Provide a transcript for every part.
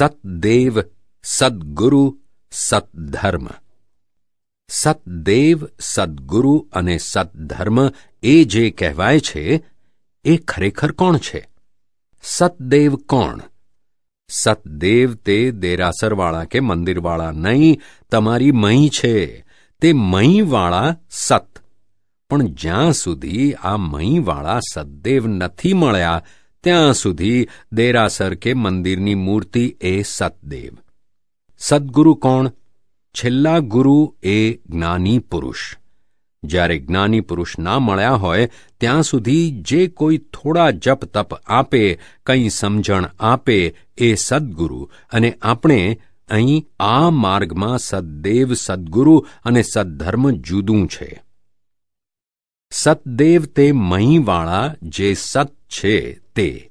સતદેવ સદગુરુ સદધર્મ સતદેવ સદગુરુ અને સદધર્મ એ જે કહેવાય છે એ ખરેખર કોણ છે સતદેવ કોણ સતદેવ તે દેરાસરવાળા કે મંદિરવાળા નહીં તમારી મહી છે તે મહીવાળા સત પણ જ્યાં સુધી આ મહીવાળા સદદેવ નથી મળ્યા ત્યાં સુધી દેરાસર કે મંદિરની મૂર્તિ એ સતદેવ. સદગુરુ કોણ? છેલ્લા ગુરુ એ જ્ઞાની પુરુષ. જ્યારે જ્ઞાની પુરુષ ના મળ્યા હોય, ત્યાં સુધી જે કોઈ થોડા જપ તપ આપે, કંઈ સમજણ આપે એ સદગુરુ અને આપણે અહીં આ માર્ગમાં સદદેવ, સદગુરુ અને સદ્ધર્મ જુદું છે. સતદેવ તે મહીવાળા જે સત છે તે.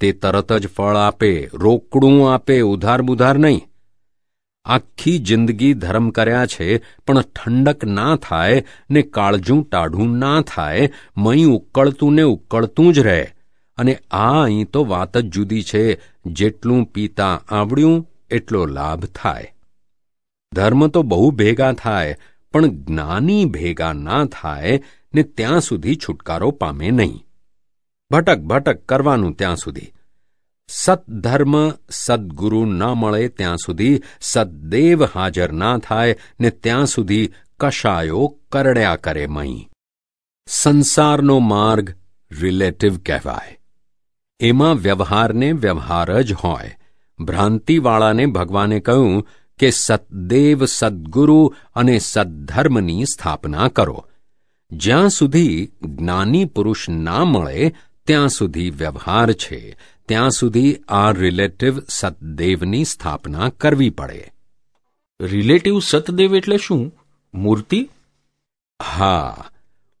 તે તરત જ ફળ આપે, રોકડું આપે ઉધાર બુધાર નહીં. આખી જિંદગી ધર્મ કર્યા છે, પણ ઠંડક ના થાય ને કાળજું ટાઢું ના થાય મહી ઉકળતું ને ઉકળતું જ રહે. અને આ અહીં તો વાત જ જુદી છે, જેટલું પીતા આવડ્યું, એટલો લાભ થાય. ધર્મ તો બહુ ભેગા થાય, પણ જ્ઞાની ભેગા ના થાય ને ત્યાં સુધી છુટકારો પામે નહીં. ભટક ભટક કરવાનું ત્યાં સુધી. સદધર્મ સદગુરુ ન મળે ત્યાં સુધી, સદદેવ હાજર ના થાય ને ત્યાં સુધી કશાયો કરડ્યા કરે મહી. સંસારનો માર્ગ રિલેટિવ કહેવાય. એમાં વ્યવહારને વ્યવહાર જ હોય. ભ્રાંતિવાળાને ભગવાને કહ્યું કે સદદેવ સદગુરુ અને સદ્ધર્મની સ્થાપના કરો. જ્યાં સુધી જ્ઞાની પુરુષ ના મળે ત્યાં સુધી વ્યવહાર છે ત્યાં સુધી આ રિલેટિવ સતદેવની સ્થાપના કરવી પડે. રિલેટિવ સતદેવ એટલે શું? મૂર્તિ? હા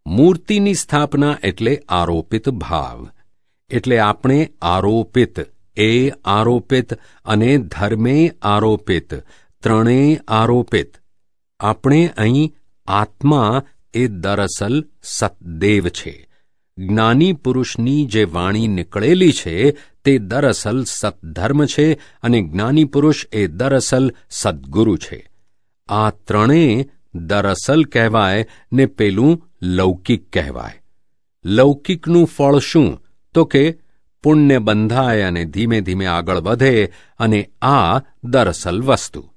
મૂર્તિની સ્થાપના એટલે આરોપિત ભાવ. એટલે આપણે આરોપિત એ આરોપિત અને ધર્મે આરોપિત ત્રણેય આરોપિત. આપણે અહીં આત્મા એ દરસલ સતદેવ છે. જ્ઞાની પુરુષની જે વાણી નીકળેલી છે, તે દરઅસલ સત્ધર્મ છે અને જ્ઞાની પુરુષ એ દરઅસલ સદગુરુ છે. આ ત્રણેય દરઅસલ કહેવાય ને પેલું લૌકિક કહેવાય. લૌકિકનું ફળ શું? તો કે પુણ્ય બંધાય અને ધીમે ધીમે આગળ વધે અને આ દરઅસલ વસ્તુ.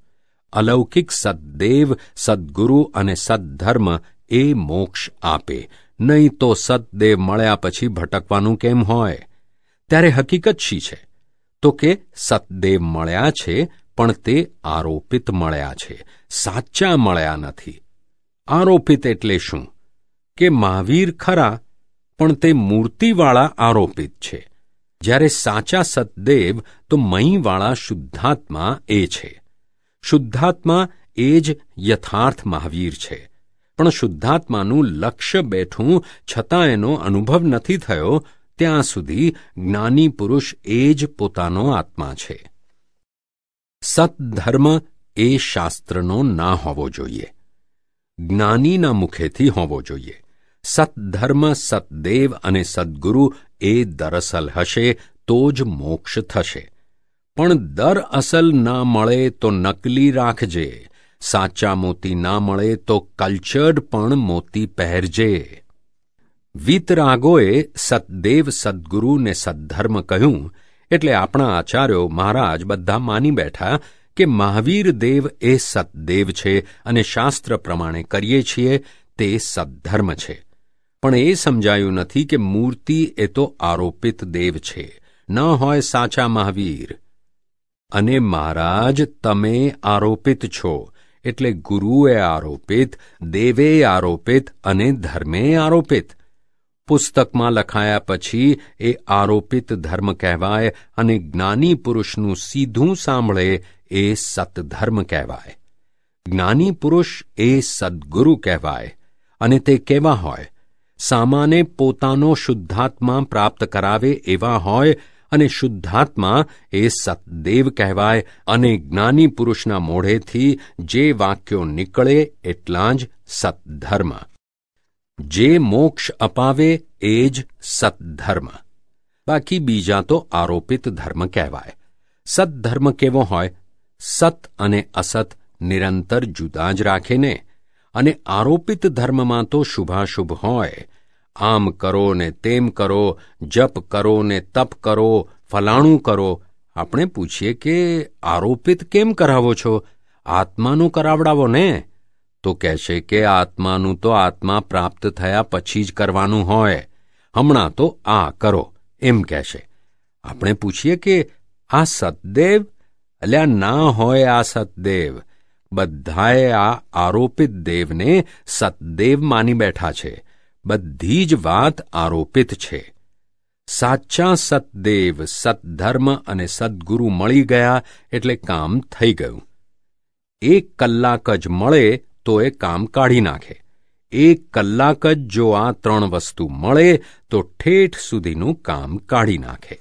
અલૌકિક સદ્દેવ, સદ્ગુરુ અને સદ્ધર્મ એ મોક્ષ આપે. નહીં તો સતદેવ મળ્યા પછી ભટકવાનું કેમ હોય? ત્યારે હકીકત શી છે? તો કે સતદેવ મળ્યા છે, પણ તે આરોપિત મળ્યા છે. સાચા મળ્યા નથી. આરોપિત એટલે શું? કે મહાવીર ખરા, પણ તે મૂર્તિવાળા આરોપિત છે. જ્યારે સાચા સતદેવ તો મહીવાળા શુદ્ધાત્મા એ છે. શુદ્ધાત્મા એ જ યથાર્થ મહાવીર છે. પણ શુદ્ધાત્માનું લક્ષ્ય બેઠું છતાં એનો અનુભવ નથી થયો, ત્યાં સુધી જ્ઞાની પુરુષ એ જ પોતાનો આત્મા છે. સત્ધર્મ એ શાસ્ત્રનો ના હોવો જોઈએ. જ્ઞાનીના મુખેથી હોવો જોઈએ. સત્ધર્મ સત્દેવ અને સદગુરુ એ દરસલ હશે તો જ મોક્ષ થશે. પણ દર અસલ ના મળે તો નકલી રાખજે. સાચા મોતી ના મળે તો કલ્ચર્ડ પણ મોતી પહેરજે. વીતરાગોએ સતદેવ સદગુરુ ને સદ્ધર્મ કહ્યું, એટલે આપણા આચાર્યો મહારાજ બધા માની બેઠા કે મહાવીર દેવ એ સતદેવ છે અને શાસ્ત્ર પ્રમાણે કરીએ છીએ તે સદ્ધર્મ છે. પણ એ સમજાયું નથી કે મૂર્તિ એ તો આરોપિત દેવ છે, ન હોય સાચા મહાવીર. અને મહારાજ, તમે આરોપિત છો. એટલે ગુરુએ આરોપિત, દેવે આરોપિત અને ધર્મે આરોપિત. પુસ્તકમાં લખાયા પછી એ આરોપિત ધર્મ કહેવાય અને જ્ઞાની પુરુષનું સીધું સાંભળે એ સતધર્મ કહેવાય. જ્ઞાની પુરુષ એ સદગુરુ કહેવાય અને તે કેવા હોય? સામાને પોતાનો શુદ્ધાત્મા પ્રાપ્ત કરાવે એવા હોય અને શુદ્ધાત્મા એ સતદેવ કહેવાય અને જ્ઞાની પુરુષના મોઢેથી જે વાક્યો નીકળે એટલા જ સતધર્મ. જે મોક્ષ અપાવે એ જ સતધર્મ. બાકી બીજા તો આરોપિત ધર્મ કહેવાય. સત્ધર્મ કેવો હોય? સત અને અસત નિરંતર જુદા જ રાખે ને અને આરોપિત ધર્મમાં તો શુભાશુભ હોય. આમ કરો ને તેમ કરો, જપ કરો ને તપ કરો, ફલાણું કરો. આપણે પૂછીએ કે આરોપિત કેમ કરાવો છો? આત્માનું કરાવડાવો ને? તો કહેશે કે આત્માનું તો આત્મા પ્રાપ્ત થયા પછી જ કરવાનું હોય. હમણાં તો આ કરો, એમ કહેશે. આપણે પૂછીએ કે આ સતદેવ અલ્યા, ના હોય આ સતદેવ બધાએ આ આરોપિત દેવને સતદેવ માની બેઠા છે. બધી જ વાત આરોપિત છે. સાચા સતદેવ સત્ધર્મ અને સદગુરુ મળી ગયા એટલે કામ થઈ ગયું. એક કલાક જ મળે તો એ કામ કાઢી નાખે. એક કલાક જ જો આ ત્રણ વસ્તુ મળે તો ઠેઠ સુધીનું કામ કાઢી નાખે.